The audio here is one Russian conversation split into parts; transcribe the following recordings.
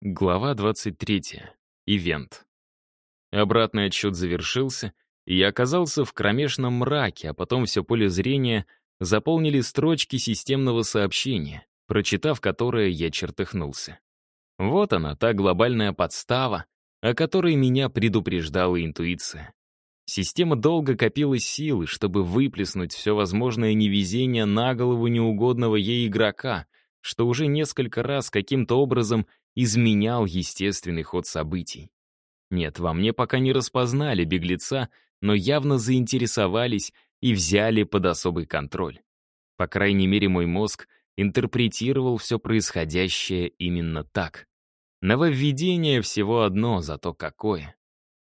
Глава 23. Ивент. Обратный отсчет завершился, и я оказался в кромешном мраке, а потом все поле зрения заполнили строчки системного сообщения, прочитав которое, я чертыхнулся. Вот она, та глобальная подстава, о которой меня предупреждала интуиция. Система долго копила силы, чтобы выплеснуть все возможное невезение на голову неугодного ей игрока, что уже несколько раз каким-то образом изменял естественный ход событий. Нет, во мне пока не распознали беглеца, но явно заинтересовались и взяли под особый контроль. По крайней мере, мой мозг интерпретировал все происходящее именно так. Нововведение всего одно, зато какое.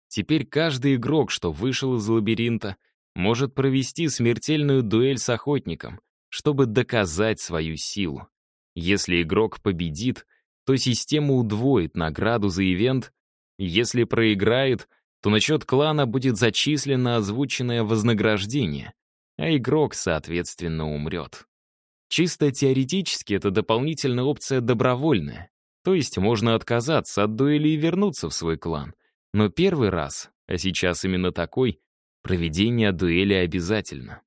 Теперь каждый игрок, что вышел из лабиринта, может провести смертельную дуэль с охотником, чтобы доказать свою силу. Если игрок победит, то система удвоит награду за ивент. Если проиграет, то на счет клана будет зачислено озвученное вознаграждение, а игрок, соответственно, умрет. Чисто теоретически это дополнительная опция добровольная, то есть можно отказаться от дуэли и вернуться в свой клан. Но первый раз, а сейчас именно такой, проведение дуэли обязательно.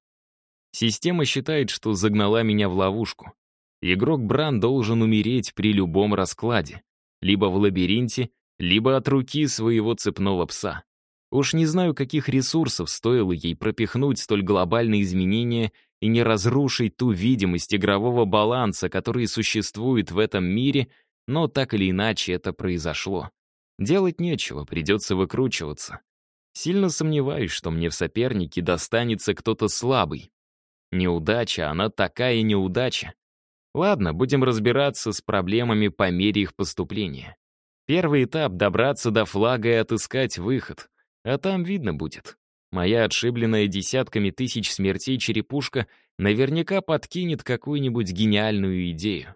Система считает, что загнала меня в ловушку. Игрок Бран должен умереть при любом раскладе. Либо в лабиринте, либо от руки своего цепного пса. Уж не знаю, каких ресурсов стоило ей пропихнуть столь глобальные изменения и не разрушить ту видимость игрового баланса, который существует в этом мире, но так или иначе это произошло. Делать нечего, придется выкручиваться. Сильно сомневаюсь, что мне в сопернике достанется кто-то слабый. Неудача, она такая неудача, Ладно, будем разбираться с проблемами по мере их поступления. Первый этап — добраться до флага и отыскать выход. А там видно будет. Моя отшибленная десятками тысяч смертей черепушка наверняка подкинет какую-нибудь гениальную идею.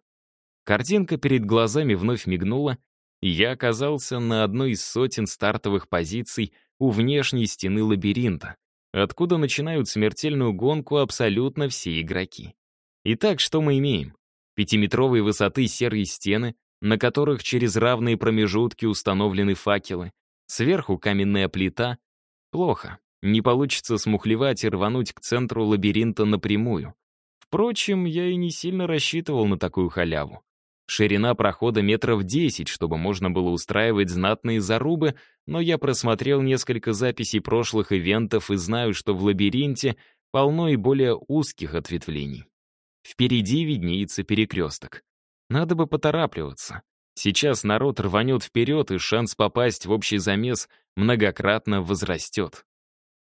Картинка перед глазами вновь мигнула, и я оказался на одной из сотен стартовых позиций у внешней стены лабиринта, откуда начинают смертельную гонку абсолютно все игроки. Итак, что мы имеем? Пятиметровой высоты серые стены, на которых через равные промежутки установлены факелы. Сверху каменная плита. Плохо. Не получится смухлевать и рвануть к центру лабиринта напрямую. Впрочем, я и не сильно рассчитывал на такую халяву. Ширина прохода метров 10, чтобы можно было устраивать знатные зарубы, но я просмотрел несколько записей прошлых ивентов и знаю, что в лабиринте полно и более узких ответвлений. Впереди виднеется перекресток. Надо бы поторапливаться. Сейчас народ рванет вперед, и шанс попасть в общий замес многократно возрастет.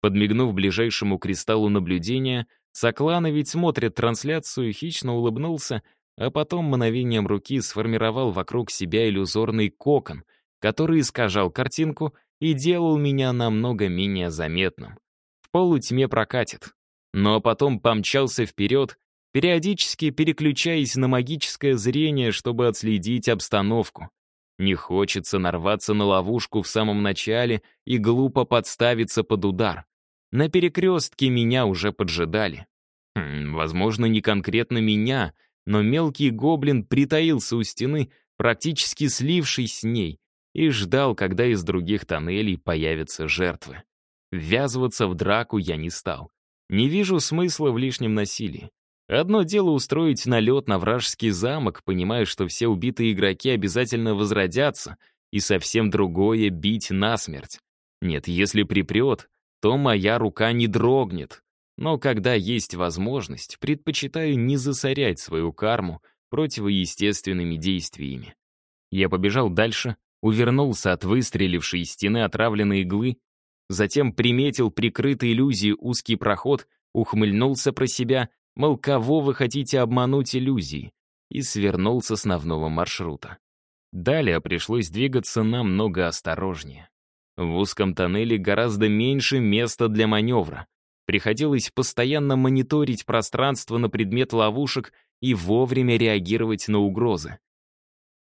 Подмигнув ближайшему кристаллу наблюдения, Сокланы ведь смотрят трансляцию, хищно улыбнулся, а потом мановением руки сформировал вокруг себя иллюзорный кокон, который искажал картинку и делал меня намного менее заметным. В полутьме прокатит. Но потом помчался вперед, периодически переключаясь на магическое зрение, чтобы отследить обстановку. Не хочется нарваться на ловушку в самом начале и глупо подставиться под удар. На перекрестке меня уже поджидали. Хм, возможно, не конкретно меня, но мелкий гоблин притаился у стены, практически слившись с ней, и ждал, когда из других тоннелей появятся жертвы. Ввязываться в драку я не стал. Не вижу смысла в лишнем насилии. Одно дело устроить налет на вражеский замок, понимая, что все убитые игроки обязательно возродятся, и совсем другое — бить насмерть. Нет, если припрет, то моя рука не дрогнет. Но когда есть возможность, предпочитаю не засорять свою карму противоестественными действиями. Я побежал дальше, увернулся от выстрелившей из стены отравленной иглы, затем приметил прикрытый иллюзией узкий проход, ухмыльнулся про себя мол, кого вы хотите обмануть иллюзии, и свернул с основного маршрута. Далее пришлось двигаться намного осторожнее. В узком тоннеле гораздо меньше места для маневра. Приходилось постоянно мониторить пространство на предмет ловушек и вовремя реагировать на угрозы.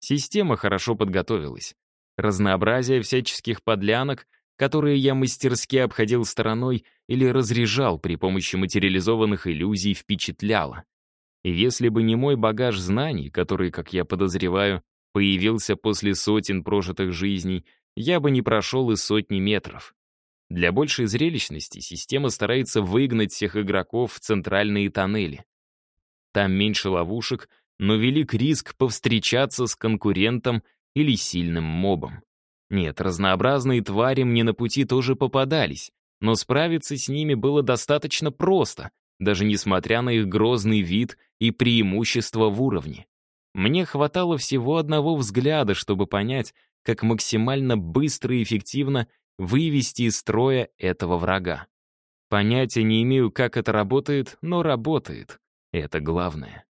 Система хорошо подготовилась. Разнообразие всяческих подлянок — которые я мастерски обходил стороной или разряжал при помощи материализованных иллюзий, впечатляло. И если бы не мой багаж знаний, который, как я подозреваю, появился после сотен прожитых жизней, я бы не прошел и сотни метров. Для большей зрелищности система старается выгнать всех игроков в центральные тоннели. Там меньше ловушек, но велик риск повстречаться с конкурентом или сильным мобом. Нет, разнообразные твари мне на пути тоже попадались, но справиться с ними было достаточно просто, даже несмотря на их грозный вид и преимущество в уровне. Мне хватало всего одного взгляда, чтобы понять, как максимально быстро и эффективно вывести из строя этого врага. Понятия не имею, как это работает, но работает. Это главное.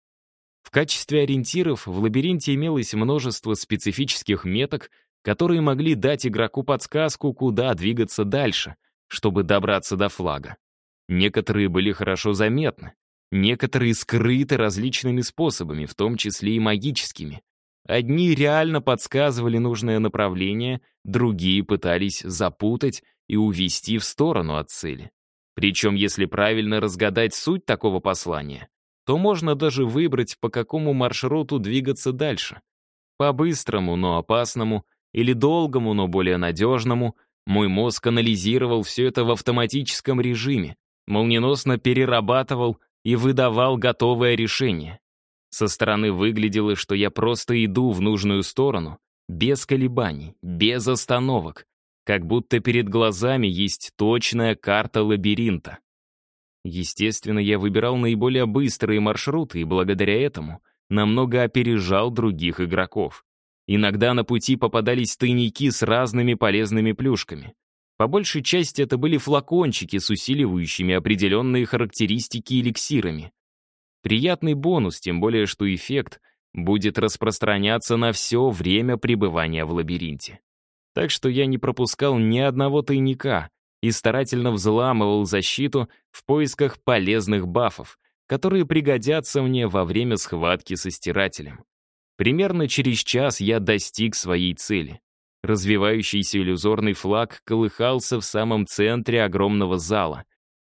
В качестве ориентиров в лабиринте имелось множество специфических меток, которые могли дать игроку подсказку, куда двигаться дальше, чтобы добраться до флага. Некоторые были хорошо заметны, некоторые скрыты различными способами, в том числе и магическими. Одни реально подсказывали нужное направление, другие пытались запутать и увести в сторону от цели. Причем, если правильно разгадать суть такого послания, то можно даже выбрать, по какому маршруту двигаться дальше. По быстрому, но опасному, или долгому, но более надежному, мой мозг анализировал все это в автоматическом режиме, молниеносно перерабатывал и выдавал готовое решение. Со стороны выглядело, что я просто иду в нужную сторону, без колебаний, без остановок, как будто перед глазами есть точная карта лабиринта. Естественно, я выбирал наиболее быстрые маршруты и благодаря этому намного опережал других игроков. Иногда на пути попадались тайники с разными полезными плюшками. По большей части это были флакончики с усиливающими определенные характеристики эликсирами. Приятный бонус, тем более что эффект будет распространяться на все время пребывания в лабиринте. Так что я не пропускал ни одного тайника, и старательно взламывал защиту в поисках полезных бафов, которые пригодятся мне во время схватки со стирателем. Примерно через час я достиг своей цели. Развивающийся иллюзорный флаг колыхался в самом центре огромного зала.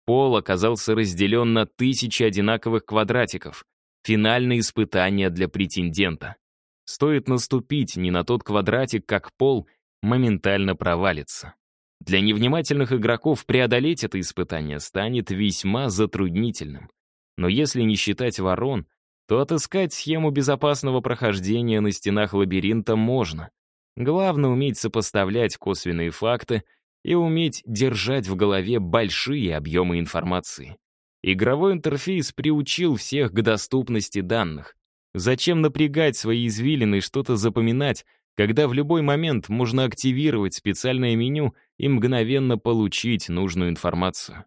Пол оказался разделен на тысячи одинаковых квадратиков. Финальное испытание для претендента. Стоит наступить не на тот квадратик, как пол моментально провалится. Для невнимательных игроков преодолеть это испытание станет весьма затруднительным. Но если не считать ворон, то отыскать схему безопасного прохождения на стенах лабиринта можно. Главное уметь сопоставлять косвенные факты и уметь держать в голове большие объемы информации. Игровой интерфейс приучил всех к доступности данных. Зачем напрягать свои извилины и что-то запоминать, когда в любой момент можно активировать специальное меню и мгновенно получить нужную информацию.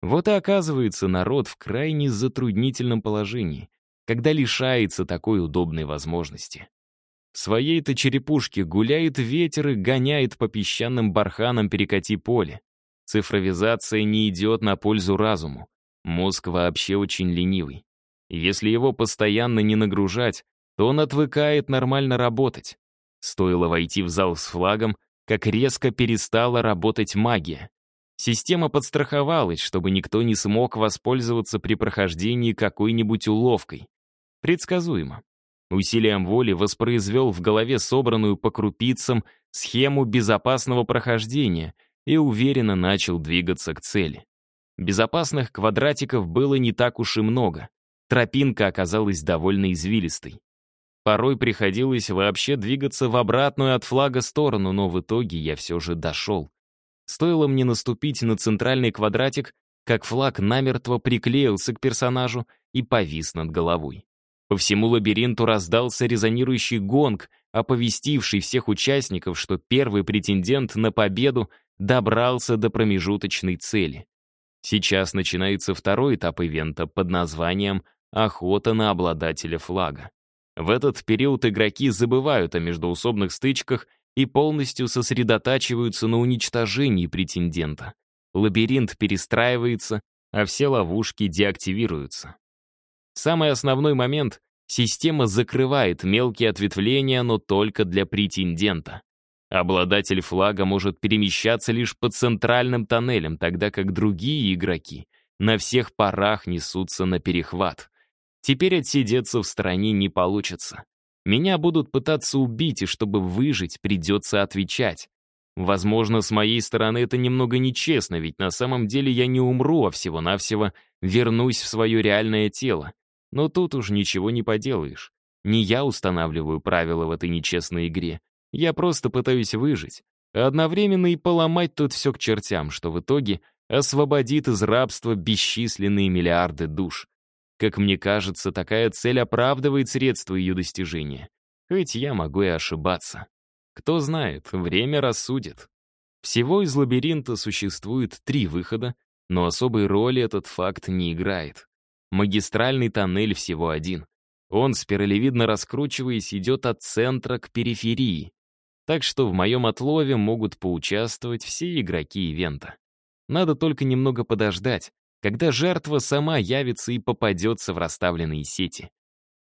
Вот и оказывается народ в крайне затруднительном положении, когда лишается такой удобной возможности. В своей-то черепушке гуляет ветер и гоняет по песчаным барханам перекати поле. Цифровизация не идет на пользу разуму. Мозг вообще очень ленивый. если его постоянно не нагружать, то он отвыкает нормально работать. Стоило войти в зал с флагом, как резко перестала работать магия. Система подстраховалась, чтобы никто не смог воспользоваться при прохождении какой-нибудь уловкой. Предсказуемо. Усилием воли воспроизвел в голове собранную по крупицам схему безопасного прохождения и уверенно начал двигаться к цели. Безопасных квадратиков было не так уж и много. Тропинка оказалась довольно извилистой. Порой приходилось вообще двигаться в обратную от флага сторону, но в итоге я все же дошел. Стоило мне наступить на центральный квадратик, как флаг намертво приклеился к персонажу и повис над головой. По всему лабиринту раздался резонирующий гонг, оповестивший всех участников, что первый претендент на победу добрался до промежуточной цели. Сейчас начинается второй этап ивента под названием «Охота на обладателя флага». В этот период игроки забывают о междоусобных стычках и полностью сосредотачиваются на уничтожении претендента. Лабиринт перестраивается, а все ловушки деактивируются. Самый основной момент — система закрывает мелкие ответвления, но только для претендента. Обладатель флага может перемещаться лишь по центральным тоннелям, тогда как другие игроки на всех парах несутся на перехват. Теперь отсидеться в стороне не получится. Меня будут пытаться убить, и чтобы выжить, придется отвечать. Возможно, с моей стороны это немного нечестно, ведь на самом деле я не умру, а всего-навсего вернусь в свое реальное тело. Но тут уж ничего не поделаешь. Не я устанавливаю правила в этой нечестной игре. Я просто пытаюсь выжить, а одновременно и поломать тут все к чертям, что в итоге освободит из рабства бесчисленные миллиарды душ. Как мне кажется, такая цель оправдывает средства ее достижения. Хоть я могу и ошибаться. Кто знает, время рассудит. Всего из лабиринта существует три выхода, но особой роли этот факт не играет. Магистральный тоннель всего один. Он, спиралевидно раскручиваясь, идет от центра к периферии. Так что в моем отлове могут поучаствовать все игроки ивента. Надо только немного подождать, когда жертва сама явится и попадется в расставленные сети.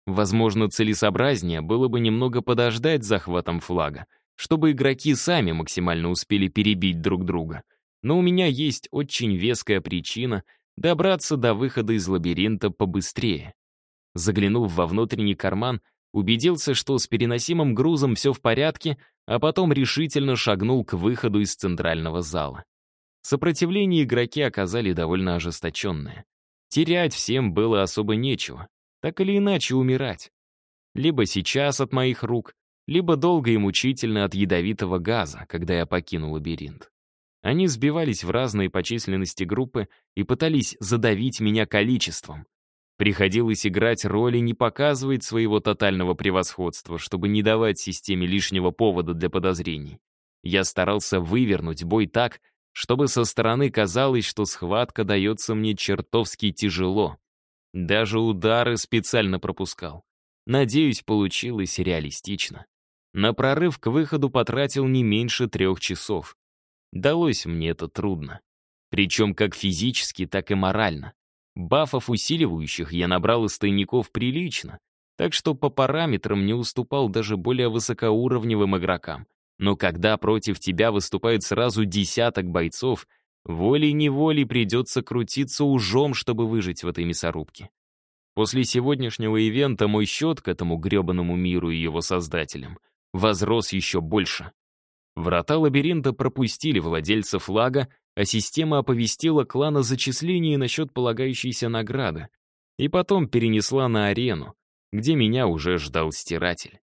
Возможно, целесообразнее было бы немного подождать захватом флага, чтобы игроки сами максимально успели перебить друг друга. Но у меня есть очень веская причина добраться до выхода из лабиринта побыстрее. Заглянув во внутренний карман, убедился, что с переносимым грузом все в порядке, а потом решительно шагнул к выходу из центрального зала. Сопротивление игроки оказали довольно ожесточенное. Терять всем было особо нечего, так или иначе умирать. Либо сейчас от моих рук, либо долго и мучительно от ядовитого газа, когда я покинул лабиринт. Они сбивались в разные по численности группы и пытались задавить меня количеством. Приходилось играть роли не показывать своего тотального превосходства, чтобы не давать системе лишнего повода для подозрений. Я старался вывернуть бой так, чтобы со стороны казалось, что схватка дается мне чертовски тяжело. Даже удары специально пропускал. Надеюсь, получилось реалистично. На прорыв к выходу потратил не меньше трех часов. Далось мне это трудно. Причем как физически, так и морально. Бафов усиливающих я набрал из тайников прилично, так что по параметрам не уступал даже более высокоуровневым игрокам. Но когда против тебя выступает сразу десяток бойцов, волей-неволей придется крутиться ужом, чтобы выжить в этой мясорубке. После сегодняшнего ивента мой счет к этому гребаному миру и его создателям возрос еще больше. Врата лабиринта пропустили владельца флага, а система оповестила клан о зачислении насчет полагающейся награды, и потом перенесла на арену, где меня уже ждал стиратель.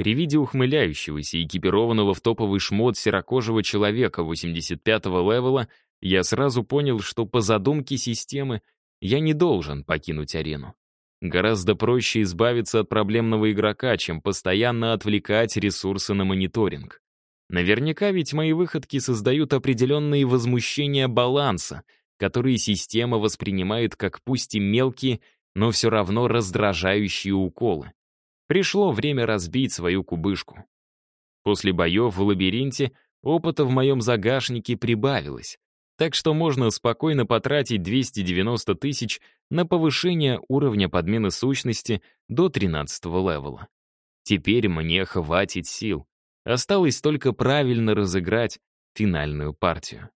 При виде ухмыляющегося, экипированного в топовый шмот серокожего человека 85-го левела, я сразу понял, что по задумке системы я не должен покинуть арену. Гораздо проще избавиться от проблемного игрока, чем постоянно отвлекать ресурсы на мониторинг. Наверняка ведь мои выходки создают определенные возмущения баланса, которые система воспринимает как пусть и мелкие, но все равно раздражающие уколы. Пришло время разбить свою кубышку. После боев в лабиринте опыта в моем загашнике прибавилось, так что можно спокойно потратить 290 тысяч на повышение уровня подмены сущности до 13 левела. Теперь мне хватит сил. Осталось только правильно разыграть финальную партию.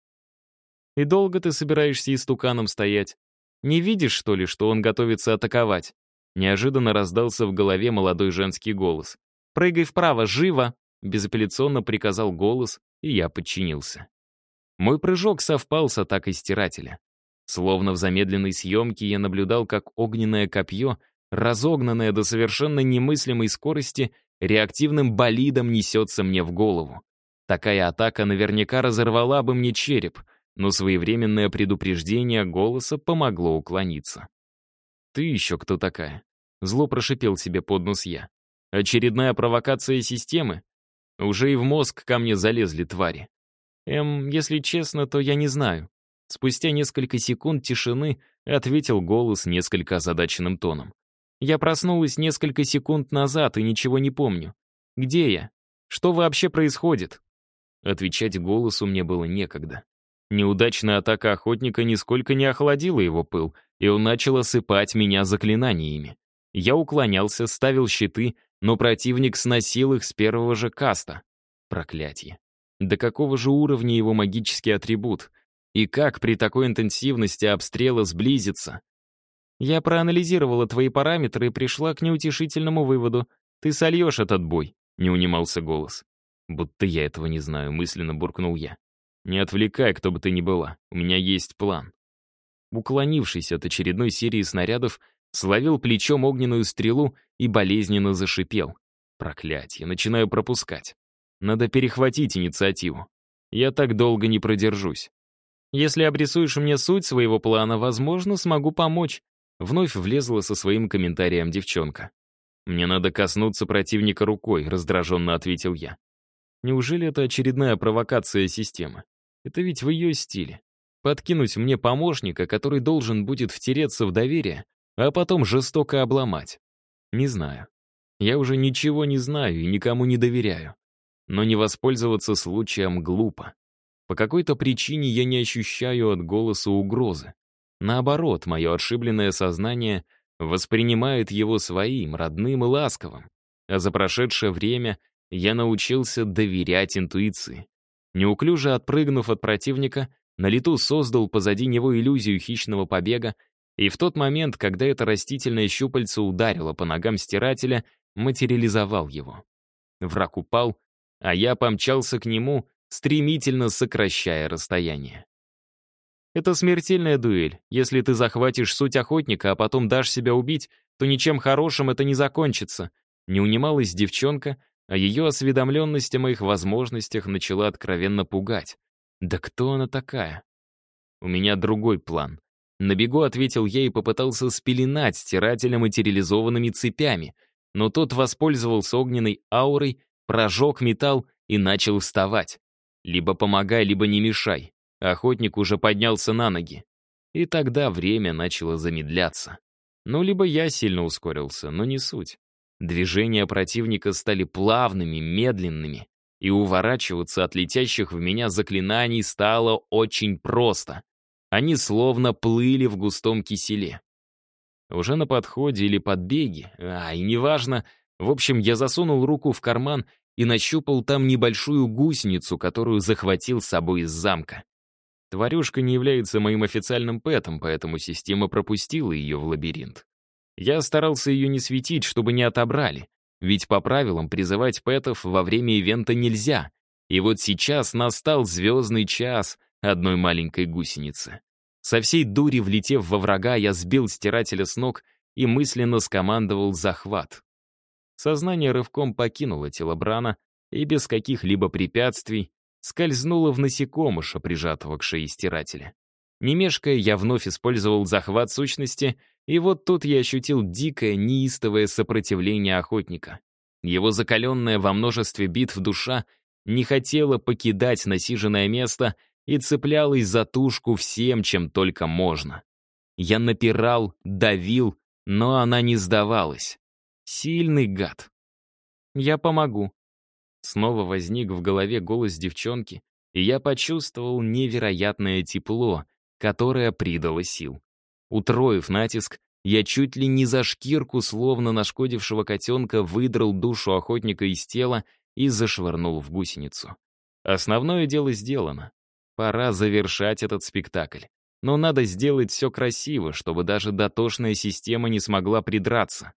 «И долго ты собираешься истуканом стоять? Не видишь, что ли, что он готовится атаковать?» Неожиданно раздался в голове молодой женский голос. «Прыгай вправо, живо!» Безапелляционно приказал голос, и я подчинился. Мой прыжок совпал с атакой стирателя. Словно в замедленной съемке я наблюдал, как огненное копье, разогнанное до совершенно немыслимой скорости, реактивным болидом несется мне в голову. Такая атака наверняка разорвала бы мне череп, но своевременное предупреждение голоса помогло уклониться. «Ты еще кто такая?» Зло прошипел себе под нос я. «Очередная провокация системы? Уже и в мозг ко мне залезли твари. Эм, если честно, то я не знаю». Спустя несколько секунд тишины ответил голос несколько озадаченным тоном. Я проснулась несколько секунд назад и ничего не помню. Где я? Что вообще происходит? Отвечать голосу мне было некогда. Неудачная атака охотника нисколько не охладила его пыл, и он начал осыпать меня заклинаниями. Я уклонялся, ставил щиты, но противник сносил их с первого же каста. Проклятье. До какого же уровня его магический атрибут? И как при такой интенсивности обстрела сблизиться? Я проанализировала твои параметры и пришла к неутешительному выводу. «Ты сольешь этот бой», — не унимался голос. «Будто я этого не знаю», — мысленно буркнул я. «Не отвлекай, кто бы ты ни была, у меня есть план». Уклонившись от очередной серии снарядов, словил плечом огненную стрелу и болезненно зашипел. Проклятье, начинаю пропускать. Надо перехватить инициативу. Я так долго не продержусь. Если обрисуешь мне суть своего плана, возможно, смогу помочь. Вновь влезла со своим комментарием девчонка. «Мне надо коснуться противника рукой», — раздраженно ответил я. Неужели это очередная провокация системы? Это ведь в ее стиле. Подкинуть мне помощника, который должен будет втереться в доверие, а потом жестоко обломать. Не знаю. Я уже ничего не знаю и никому не доверяю. Но не воспользоваться случаем глупо. По какой-то причине я не ощущаю от голоса угрозы. Наоборот, мое отшибленное сознание воспринимает его своим, родным и ласковым. А за прошедшее время я научился доверять интуиции. Неуклюже отпрыгнув от противника, на лету создал позади него иллюзию хищного побега, и в тот момент, когда это растительное щупальце ударило по ногам стирателя, материализовал его. Враг упал, а я помчался к нему, стремительно сокращая расстояние. Это смертельная дуэль. Если ты захватишь суть охотника, а потом дашь себя убить, то ничем хорошим это не закончится. Не унималась девчонка, а ее осведомленность о моих возможностях начала откровенно пугать. Да кто она такая? У меня другой план. На бегу ответил я и попытался спеленать стирателя материализованными цепями, но тот воспользовался огненной аурой, прожег металл и начал вставать. Либо помогай, либо не мешай. Охотник уже поднялся на ноги. И тогда время начало замедляться. Ну, либо я сильно ускорился, но не суть. Движения противника стали плавными, медленными, и уворачиваться от летящих в меня заклинаний стало очень просто. Они словно плыли в густом киселе. Уже на подходе или подбеге, а, и неважно, в общем, я засунул руку в карман и нащупал там небольшую гусеницу, которую захватил с собой из замка. Тварюшка не является моим официальным пэтом, поэтому система пропустила ее в лабиринт. Я старался ее не светить, чтобы не отобрали, ведь по правилам призывать пэтов во время ивента нельзя. И вот сейчас настал звездный час одной маленькой гусеницы. Со всей дури влетев во врага, я сбил стирателя с ног и мысленно скомандовал захват. Сознание рывком покинуло тело Брана и без каких-либо препятствий скользнуло в насекомыша, прижатого к шее стирателя. Не мешкая, я вновь использовал захват сущности, и вот тут я ощутил дикое, неистовое сопротивление охотника. Его закаленная во множестве битв душа не хотела покидать насиженное место и цеплялась за тушку всем, чем только можно. Я напирал, давил, но она не сдавалась. Сильный гад. «Я помогу», Снова возник в голове голос девчонки, и я почувствовал невероятное тепло, которое придало сил. Утроив натиск, я чуть ли не за шкирку, словно нашкодившего котенка, выдрал душу охотника из тела и зашвырнул в гусеницу. Основное дело сделано. Пора завершать этот спектакль. Но надо сделать все красиво, чтобы даже дотошная система не смогла придраться.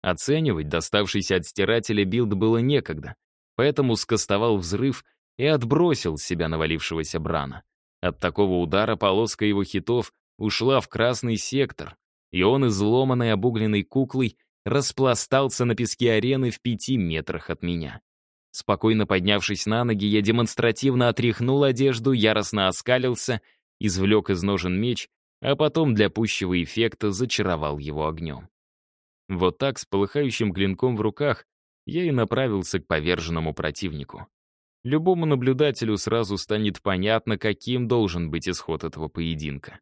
Оценивать доставшийся от стирателя билд было некогда поэтому скастовал взрыв и отбросил с себя навалившегося Брана. От такого удара полоска его хитов ушла в красный сектор, и он, изломанной обугленной куклой, распластался на песке арены в пяти метрах от меня. Спокойно поднявшись на ноги, я демонстративно отряхнул одежду, яростно оскалился, извлек из ножен меч, а потом для пущего эффекта зачаровал его огнем. Вот так, с полыхающим клинком в руках, я и направился к поверженному противнику. Любому наблюдателю сразу станет понятно, каким должен быть исход этого поединка.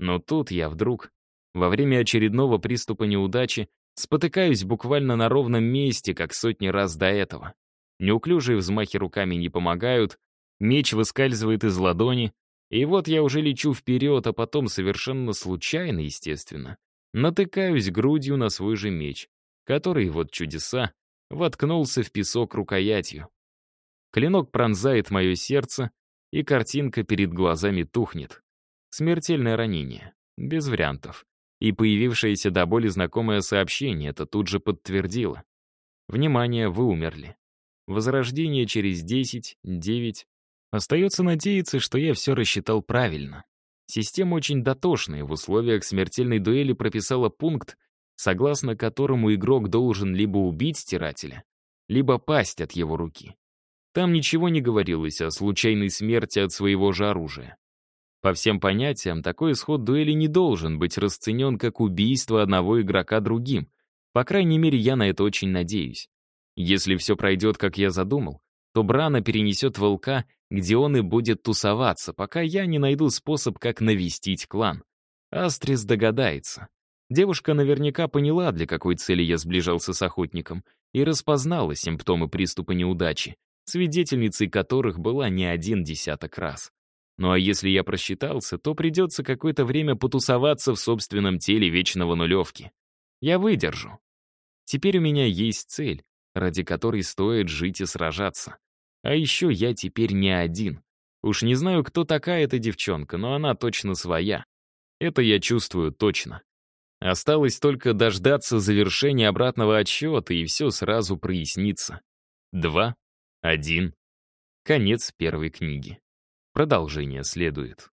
Но тут я вдруг, во время очередного приступа неудачи, спотыкаюсь буквально на ровном месте, как сотни раз до этого. Неуклюжие взмахи руками не помогают, меч выскальзывает из ладони, и вот я уже лечу вперед, а потом совершенно случайно, естественно, натыкаюсь грудью на свой же меч, который, вот чудеса, воткнулся в песок рукоятью. Клинок пронзает мое сердце, и картинка перед глазами тухнет. Смертельное ранение. Без вариантов. И появившееся до боли знакомое сообщение это тут же подтвердило. Внимание, вы умерли. Возрождение через 10, 9. Остается надеяться, что я все рассчитал правильно. Система очень дотошная, в условиях смертельной дуэли прописала пункт, согласно которому игрок должен либо убить стирателя, либо пасть от его руки. Там ничего не говорилось о случайной смерти от своего же оружия. По всем понятиям, такой исход дуэли не должен быть расценен как убийство одного игрока другим. По крайней мере, я на это очень надеюсь. Если все пройдет, как я задумал, то Брана перенесет волка, где он и будет тусоваться, пока я не найду способ, как навестить клан. Астрис догадается. Девушка наверняка поняла, для какой цели я сближался с охотником, и распознала симптомы приступа неудачи, свидетельницей которых была не один десяток раз. Ну а если я просчитался, то придется какое-то время потусоваться в собственном теле вечного нулевки. Я выдержу. Теперь у меня есть цель, ради которой стоит жить и сражаться. А еще я теперь не один. Уж не знаю, кто такая эта девчонка, но она точно своя. Это я чувствую точно. Осталось только дождаться завершения обратного отсчета, и все сразу прояснится. Два, один. Конец первой книги. Продолжение следует.